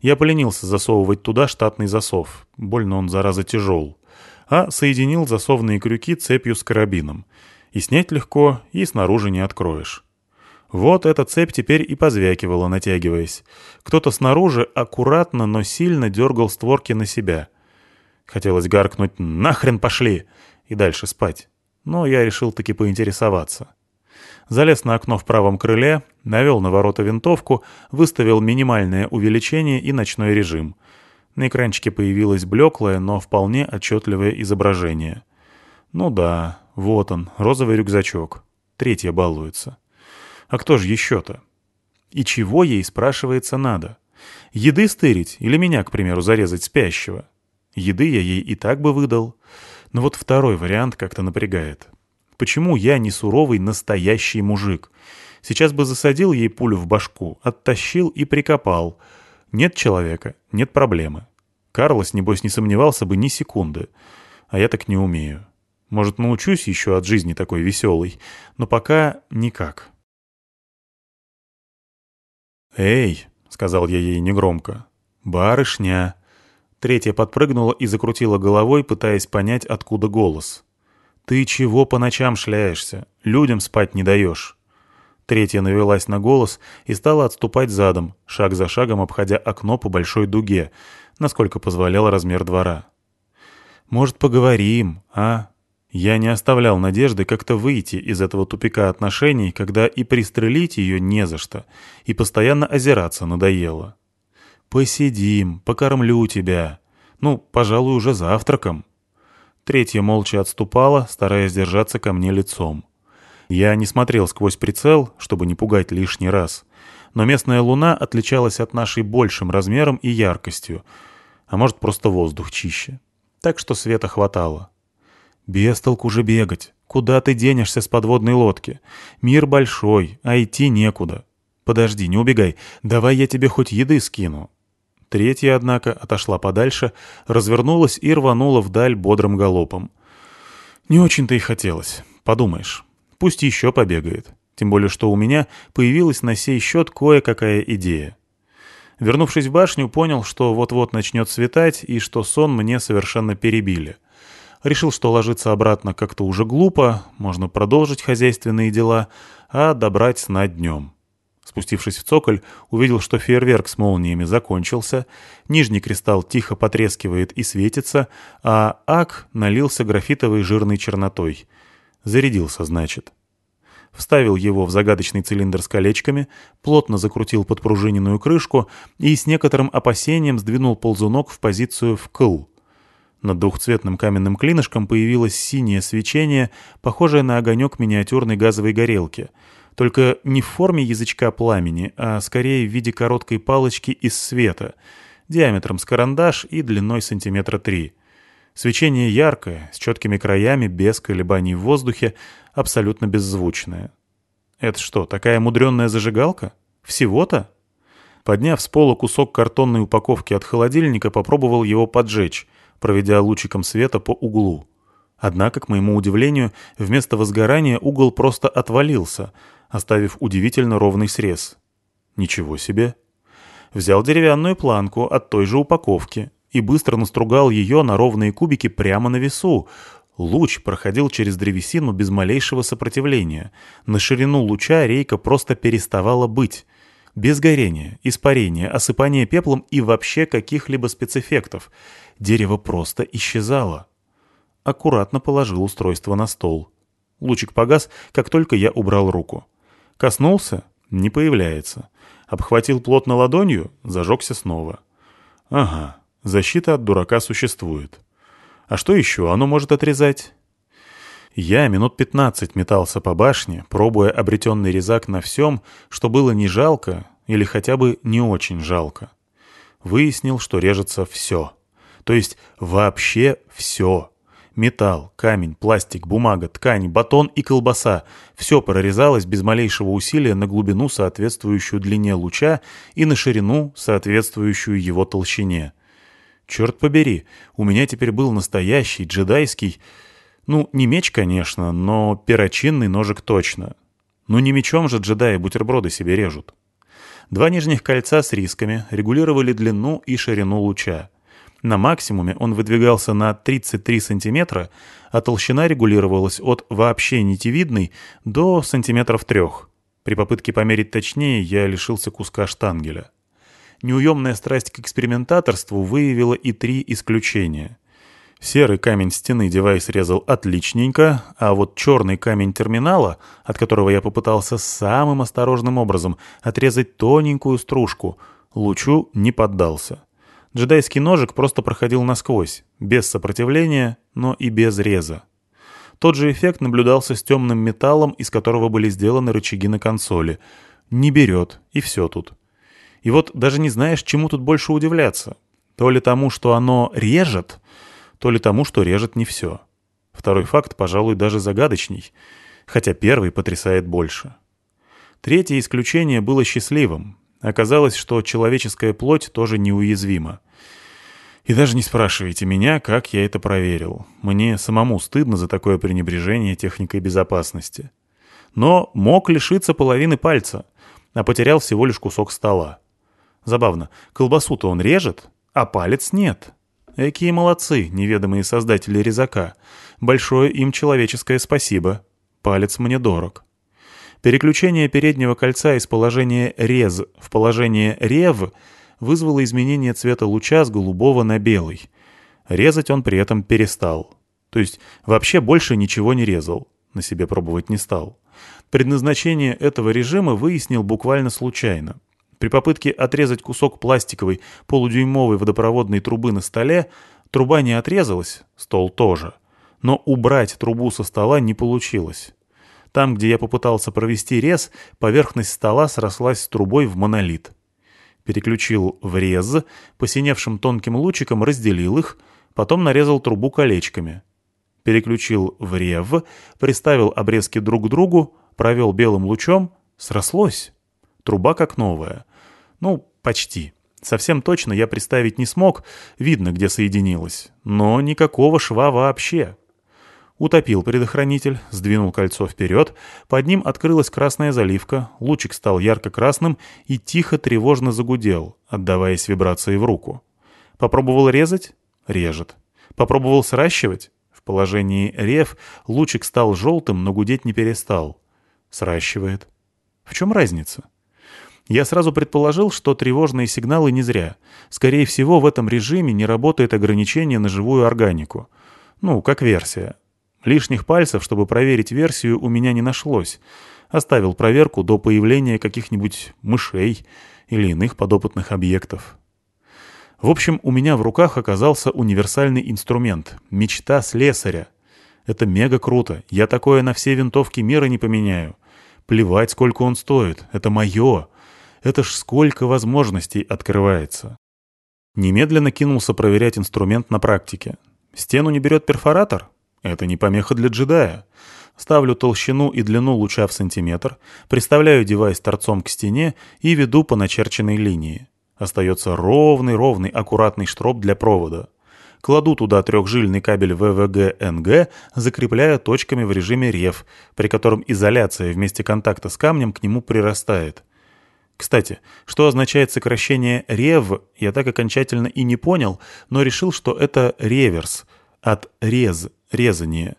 Я поленился засовывать туда штатный засов. Больно он, зараза, тяжел. А соединил засовные крюки цепью с карабином. И снять легко, и снаружи не откроешь. Вот эта цепь теперь и позвякивала, натягиваясь. Кто-то снаружи аккуратно, но сильно дергал створки на себя. Хотелось гаркнуть «Нахрен пошли!» и дальше спать но я решил таки поинтересоваться. Залез на окно в правом крыле, навел на ворота винтовку, выставил минимальное увеличение и ночной режим. На экранчике появилось блеклое, но вполне отчетливое изображение. Ну да, вот он, розовый рюкзачок. Третья балуется. А кто же еще-то? И чего ей, спрашивается, надо? Еды стырить или меня, к примеру, зарезать спящего? Еды я ей и так бы выдал. Но вот второй вариант как-то напрягает. Почему я не суровый настоящий мужик? Сейчас бы засадил ей пулю в башку, оттащил и прикопал. Нет человека, нет проблемы. Карлос, небось, не сомневался бы ни секунды. А я так не умею. Может, научусь еще от жизни такой веселой, но пока никак. «Эй!» — сказал я ей негромко. «Барышня!» Третья подпрыгнула и закрутила головой, пытаясь понять, откуда голос. «Ты чего по ночам шляешься? Людям спать не даешь». Третья навелась на голос и стала отступать задом, шаг за шагом обходя окно по большой дуге, насколько позволял размер двора. «Может, поговорим, а?» Я не оставлял надежды как-то выйти из этого тупика отношений, когда и пристрелить ее не за что, и постоянно озираться надоело. «Посидим, покормлю тебя. Ну, пожалуй, уже завтраком». Третья молча отступала, стараясь держаться ко мне лицом. Я не смотрел сквозь прицел, чтобы не пугать лишний раз. Но местная луна отличалась от нашей большим размером и яркостью. А может, просто воздух чище. Так что света хватало. «Без толку же бегать. Куда ты денешься с подводной лодки? Мир большой, а идти некуда. Подожди, не убегай. Давай я тебе хоть еды скину. Третья, однако, отошла подальше, развернулась и рванула вдаль бодрым галопом. Не очень-то и хотелось. Подумаешь. Пусть еще побегает. Тем более, что у меня появилась на сей счет кое-какая идея. Вернувшись в башню, понял, что вот-вот начнет светать и что сон мне совершенно перебили. Решил, что ложиться обратно как-то уже глупо, можно продолжить хозяйственные дела, а добрать сна днем. Спустившись в цоколь, увидел, что фейерверк с молниями закончился, нижний кристалл тихо потрескивает и светится, а ак налился графитовой жирной чернотой. Зарядился, значит. Вставил его в загадочный цилиндр с колечками, плотно закрутил подпружиненную крышку и с некоторым опасением сдвинул ползунок в позицию вкл. Над двухцветным каменным клинышком появилось синее свечение, похожее на огонек миниатюрной газовой горелки — только не в форме язычка пламени, а скорее в виде короткой палочки из света, диаметром с карандаш и длиной сантиметра три. Свечение яркое, с четкими краями, без колебаний в воздухе, абсолютно беззвучное. Это что, такая мудренная зажигалка? Всего-то? Подняв с пола кусок картонной упаковки от холодильника, попробовал его поджечь, проведя лучиком света по углу. Однако, к моему удивлению, вместо возгорания угол просто отвалился — оставив удивительно ровный срез. Ничего себе. Взял деревянную планку от той же упаковки и быстро настругал ее на ровные кубики прямо на весу. Луч проходил через древесину без малейшего сопротивления. На ширину луча рейка просто переставала быть. Без горения, испарения, осыпания пеплом и вообще каких-либо спецэффектов. Дерево просто исчезало. Аккуратно положил устройство на стол. Лучик погас, как только я убрал руку. Коснулся — не появляется. Обхватил плотно ладонью — зажегся снова. Ага, защита от дурака существует. А что еще оно может отрезать? Я минут пятнадцать метался по башне, пробуя обретенный резак на всем, что было не жалко или хотя бы не очень жалко. Выяснил, что режется все. То есть вообще все. Металл, камень, пластик, бумага, ткань, батон и колбаса — все прорезалось без малейшего усилия на глубину, соответствующую длине луча, и на ширину, соответствующую его толщине. Черт побери, у меня теперь был настоящий джедайский... Ну, не меч, конечно, но перочинный ножик точно. Ну не мечом же джедаи бутерброды себе режут. Два нижних кольца с рисками регулировали длину и ширину луча. На максимуме он выдвигался на 33 сантиметра, а толщина регулировалась от вообще нитевидной до сантиметров трех. При попытке померить точнее я лишился куска штангеля. Неуемная страсть к экспериментаторству выявила и три исключения. Серый камень стены девайс резал отличненько, а вот черный камень терминала, от которого я попытался самым осторожным образом отрезать тоненькую стружку, лучу не поддался. Джедайский ножик просто проходил насквозь, без сопротивления, но и без реза. Тот же эффект наблюдался с темным металлом, из которого были сделаны рычаги на консоли. Не берет, и все тут. И вот даже не знаешь, чему тут больше удивляться. То ли тому, что оно режет, то ли тому, что режет не все. Второй факт, пожалуй, даже загадочней, хотя первый потрясает больше. Третье исключение было счастливым, Оказалось, что человеческая плоть тоже неуязвима. И даже не спрашивайте меня, как я это проверил. Мне самому стыдно за такое пренебрежение техникой безопасности. Но мог лишиться половины пальца, а потерял всего лишь кусок стола. Забавно, колбасу-то он режет, а палец нет. Какие молодцы, неведомые создатели резака. Большое им человеческое спасибо. Палец мне дорог. Переключение переднего кольца из положения «рез» в положение «рев» вызвало изменение цвета луча с голубого на белый. Резать он при этом перестал. То есть вообще больше ничего не резал. На себе пробовать не стал. Предназначение этого режима выяснил буквально случайно. При попытке отрезать кусок пластиковой полудюймовой водопроводной трубы на столе, труба не отрезалась, стол тоже. Но убрать трубу со стола не получилось. Там, где я попытался провести рез, поверхность стола срослась с трубой в монолит. Переключил в рез, посиневшим тонким лучиком разделил их, потом нарезал трубу колечками. Переключил в рев, приставил обрезки друг к другу, провел белым лучом, срослось. Труба как новая. Ну, почти. Совсем точно я представить не смог, видно, где соединилось. Но никакого шва вообще. Утопил предохранитель, сдвинул кольцо вперед, под ним открылась красная заливка, лучик стал ярко-красным и тихо тревожно загудел, отдаваясь вибрации в руку. Попробовал резать? Режет. Попробовал сращивать? В положении рев лучик стал желтым, но гудеть не перестал. Сращивает. В чем разница? Я сразу предположил, что тревожные сигналы не зря. Скорее всего, в этом режиме не работает ограничение на живую органику. Ну, как версия. Лишних пальцев, чтобы проверить версию, у меня не нашлось. Оставил проверку до появления каких-нибудь мышей или иных подопытных объектов. В общем, у меня в руках оказался универсальный инструмент — мечта слесаря. Это мега круто. Я такое на все винтовки мира не поменяю. Плевать, сколько он стоит. Это мое. Это ж сколько возможностей открывается. Немедленно кинулся проверять инструмент на практике. Стену не берет перфоратор? Это не помеха для джедая. Ставлю толщину и длину луча в сантиметр, приставляю девайс торцом к стене и веду по начерченной линии. Остается ровный-ровный аккуратный штроп для провода. Кладу туда трехжильный кабель ВВГ-НГ, закрепляя точками в режиме рев, при котором изоляция вместе контакта с камнем к нему прирастает. Кстати, что означает сокращение «рев», я так окончательно и не понял, но решил, что это реверс, от «рез», резание.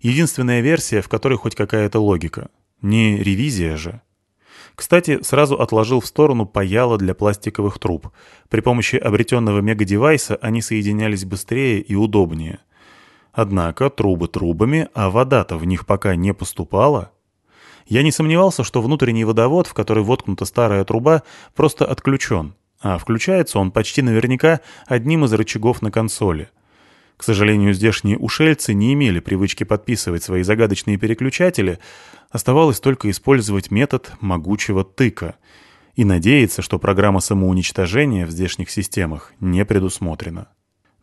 Единственная версия, в которой хоть какая-то логика. Не ревизия же. Кстати, сразу отложил в сторону паяло для пластиковых труб. При помощи обретенного мегадевайса они соединялись быстрее и удобнее. Однако трубы трубами, а вода-то в них пока не поступала. Я не сомневался, что внутренний водовод, в который воткнута старая труба, просто отключен, а включается он почти наверняка одним из рычагов на консоли. К сожалению, здешние ушельцы не имели привычки подписывать свои загадочные переключатели, оставалось только использовать метод могучего тыка и надеяться, что программа самоуничтожения в здешних системах не предусмотрена.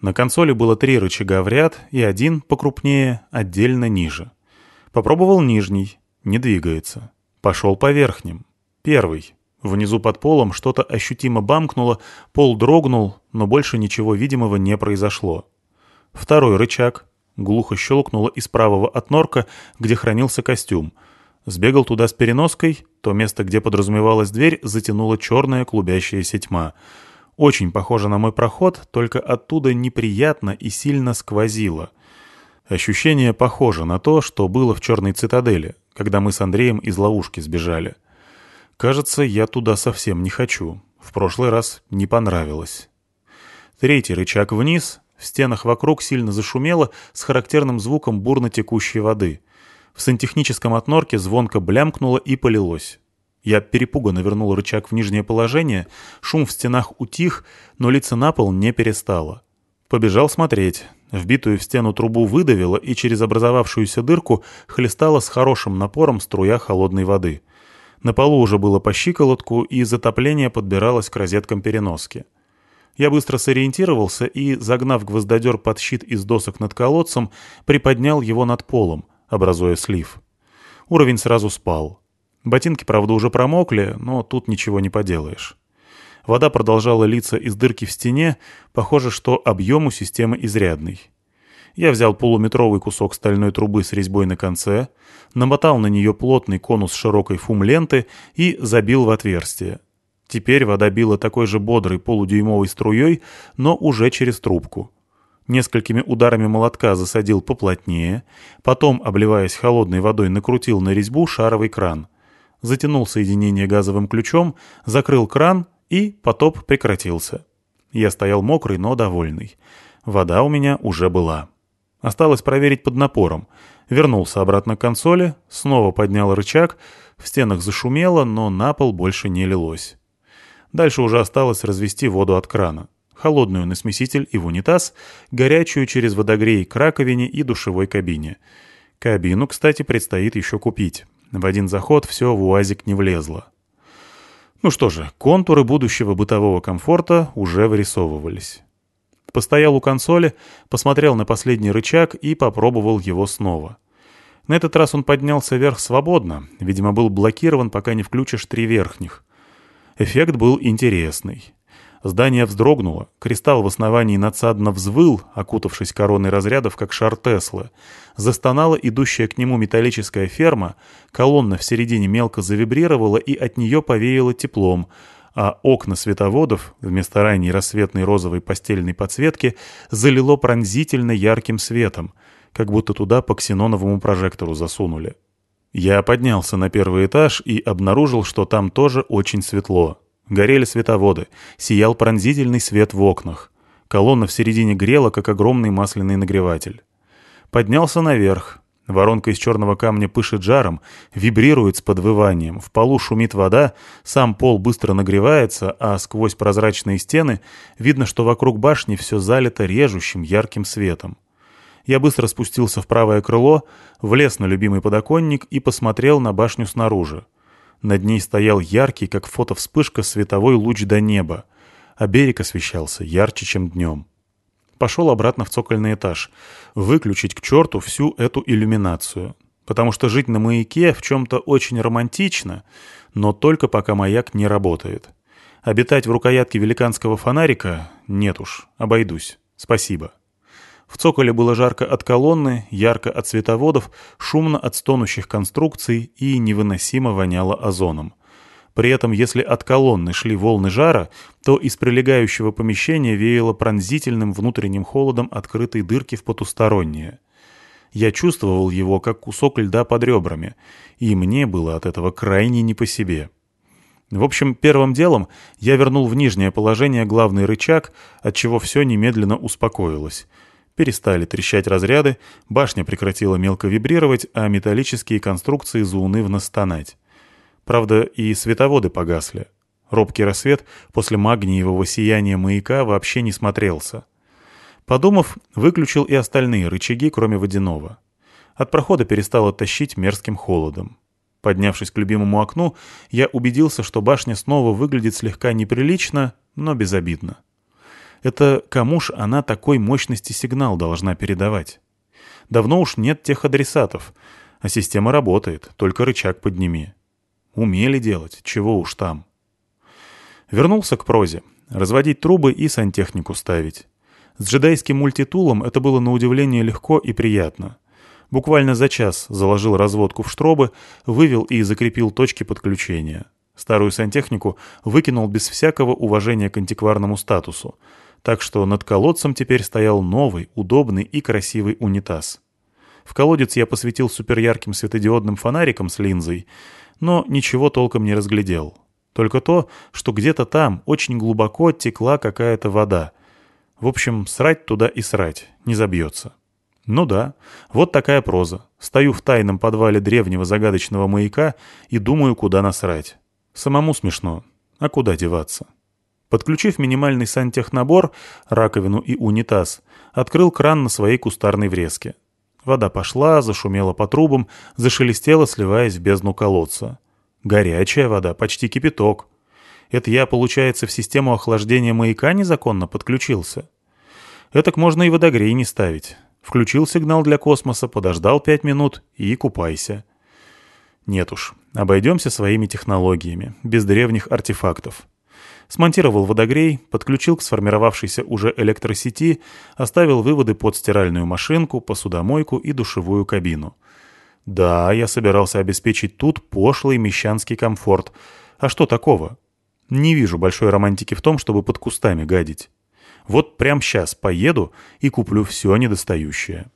На консоли было три рычага в ряд и один, покрупнее, отдельно ниже. Попробовал нижний, не двигается. Пошел по верхним. Первый. Внизу под полом что-то ощутимо бамкнуло, пол дрогнул, но больше ничего видимого не произошло. Второй рычаг. Глухо щелкнуло из правого отнорка, где хранился костюм. Сбегал туда с переноской, то место, где подразумевалась дверь, затянула черная клубящаяся тьма. Очень похоже на мой проход, только оттуда неприятно и сильно сквозило. Ощущение похоже на то, что было в черной цитадели, когда мы с Андреем из ловушки сбежали. Кажется, я туда совсем не хочу. В прошлый раз не понравилось. Третий рычаг вниз, в стенах вокруг сильно зашумело с характерным звуком бурно текущей воды. В сантехническом отнорке звонко блямкнуло и полилось. Я перепуганно вернул рычаг в нижнее положение, шум в стенах утих, но лица на пол не перестало. Побежал смотреть. Вбитую в стену трубу выдавило, и через образовавшуюся дырку хлестала с хорошим напором струя холодной воды. На полу уже было по щиколотку, и затопление подбиралось к розеткам переноски. Я быстро сориентировался и, загнав гвоздодер под щит из досок над колодцем, приподнял его над полом, образуя слив. Уровень сразу спал. Ботинки, правда, уже промокли, но тут ничего не поделаешь. Вода продолжала литься из дырки в стене, похоже, что объем у системы изрядный. Я взял полуметровый кусок стальной трубы с резьбой на конце, намотал на нее плотный конус широкой фум-ленты и забил в отверстие. Теперь вода била такой же бодрой полудюймовой струей, но уже через трубку. Несколькими ударами молотка засадил поплотнее, потом, обливаясь холодной водой, накрутил на резьбу шаровый кран. Затянул соединение газовым ключом, закрыл кран, и потоп прекратился. Я стоял мокрый, но довольный. Вода у меня уже была. Осталось проверить под напором. Вернулся обратно к консоли, снова поднял рычаг, в стенах зашумело, но на пол больше не лилось. Дальше уже осталось развести воду от крана. Холодную на смеситель и в унитаз, горячую через водогрей к раковине и душевой кабине. Кабину, кстати, предстоит еще купить. В один заход все в УАЗик не влезло. Ну что же, контуры будущего бытового комфорта уже вырисовывались. Постоял у консоли, посмотрел на последний рычаг и попробовал его снова. На этот раз он поднялся вверх свободно, видимо, был блокирован, пока не включишь три верхних. Эффект был интересный. Здание вздрогнуло, кристалл в основании надсадно взвыл, окутавшись короной разрядов, как шар Теслы. Застонала идущая к нему металлическая ферма, колонна в середине мелко завибрировала и от нее повеяло теплом, а окна световодов, вместо ранней рассветной розовой постельной подсветки, залило пронзительно ярким светом, как будто туда по ксеноновому прожектору засунули. Я поднялся на первый этаж и обнаружил, что там тоже очень светло. Горели световоды, сиял пронзительный свет в окнах. Колонна в середине грела, как огромный масляный нагреватель. Поднялся наверх. Воронка из черного камня пышет жаром, вибрирует с подвыванием, в полу шумит вода, сам пол быстро нагревается, а сквозь прозрачные стены видно, что вокруг башни все залито режущим ярким светом. Я быстро спустился в правое крыло, влез на любимый подоконник и посмотрел на башню снаружи. Над ней стоял яркий, как фотовспышка, световой луч до неба, а берег освещался ярче, чем днем. Пошел обратно в цокольный этаж, выключить к черту всю эту иллюминацию, потому что жить на маяке в чем-то очень романтично, но только пока маяк не работает. Обитать в рукоятке великанского фонарика — нет уж, обойдусь. Спасибо. В цоколе было жарко от колонны, ярко от световодов, шумно от стонущих конструкций и невыносимо воняло озоном. При этом, если от колонны шли волны жара, то из прилегающего помещения веяло пронзительным внутренним холодом открытой дырки в потустороннее. Я чувствовал его, как кусок льда под ребрами, и мне было от этого крайне не по себе. В общем, первым делом я вернул в нижнее положение главный рычаг, отчего все немедленно успокоилось — Перестали трещать разряды, башня прекратила мелко вибрировать, а металлические конструкции заунывно стонать. Правда, и световоды погасли. Робкий рассвет после магниевого сияния маяка вообще не смотрелся. Подумав, выключил и остальные рычаги, кроме водяного. От прохода перестало тащить мерзким холодом. Поднявшись к любимому окну, я убедился, что башня снова выглядит слегка неприлично, но безобидно. Это кому ж она такой мощности сигнал должна передавать? Давно уж нет тех адресатов, а система работает, только рычаг подними. Умели делать, чего уж там. Вернулся к прозе. Разводить трубы и сантехнику ставить. С джедайским мультитулом это было на удивление легко и приятно. Буквально за час заложил разводку в штробы, вывел и закрепил точки подключения. Старую сантехнику выкинул без всякого уважения к антикварному статусу так что над колодцем теперь стоял новый, удобный и красивый унитаз. В колодец я посветил суперярким светодиодным фонариком с линзой, но ничего толком не разглядел. Только то, что где-то там очень глубоко текла какая-то вода. В общем, срать туда и срать, не забьется. Ну да, вот такая проза. Стою в тайном подвале древнего загадочного маяка и думаю, куда насрать. Самому смешно. А куда деваться? Подключив минимальный сантехнабор, раковину и унитаз, открыл кран на своей кустарной врезке. Вода пошла, зашумела по трубам, зашелестела, сливаясь в бездну колодца. Горячая вода, почти кипяток. Это я, получается, в систему охлаждения маяка незаконно подключился? Этак можно и водогрей не ставить. Включил сигнал для космоса, подождал пять минут и купайся. Нет уж, обойдемся своими технологиями, без древних артефактов. Смонтировал водогрей, подключил к сформировавшейся уже электросети, оставил выводы под стиральную машинку, посудомойку и душевую кабину. Да, я собирался обеспечить тут пошлый мещанский комфорт. А что такого? Не вижу большой романтики в том, чтобы под кустами гадить. Вот прямо сейчас поеду и куплю все недостающее.